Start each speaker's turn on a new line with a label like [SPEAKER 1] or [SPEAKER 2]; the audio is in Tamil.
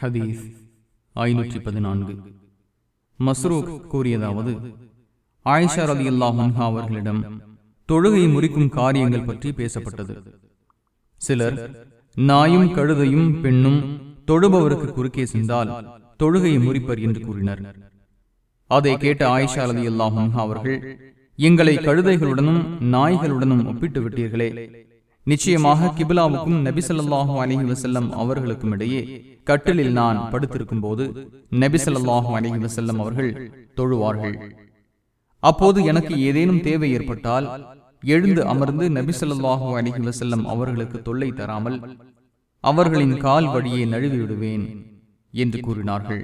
[SPEAKER 1] ஹதீஸ் ஐநூற்றி பதினான்கு மஸ்ரூக் கூறியதாவது ஆயிஷா ரதி அல்லாஹா அவர்களிடம் தொழுகை முறிக்கும் காரியங்கள் பற்றி பேசப்பட்டது. சிலர் நாயும் கழுதையும் பெண்ணும் தொழுபவருக்கு குறுக்கே சென்றால் தொழுகையை முறிப்பர் என்று கூறினர். அதை கேட்ட ஆயிஷா ரதி அல்லாஹா அவர்கள் எங்களை கழுதைகளுடனும் நாய்களுடனும் ஒப்பிட்டு விட்டீர்களே நிச்சயமாக கிபிலாவுக்கும் நபிசல்லாஹு அலஹி வசல்லம் அவர்களுக்கும் இடையே கட்டிலில் நான் படுத்திருக்கும் போது நபிசல்லாஹு அலஹி வசல்லம் அவர்கள் தொழுவார்கள். அப்போது எனக்கு ஏதேனும் தேவை ஏற்பட்டால் எழுந்து அமர்ந்து நபிசல்லாஹு அலஹி வசல்லம் அவர்களுக்கு தொல்லை தராமல் அவர்களின் கால் வழியே நழுவி விடுவேன் என்று கூறினார்கள்.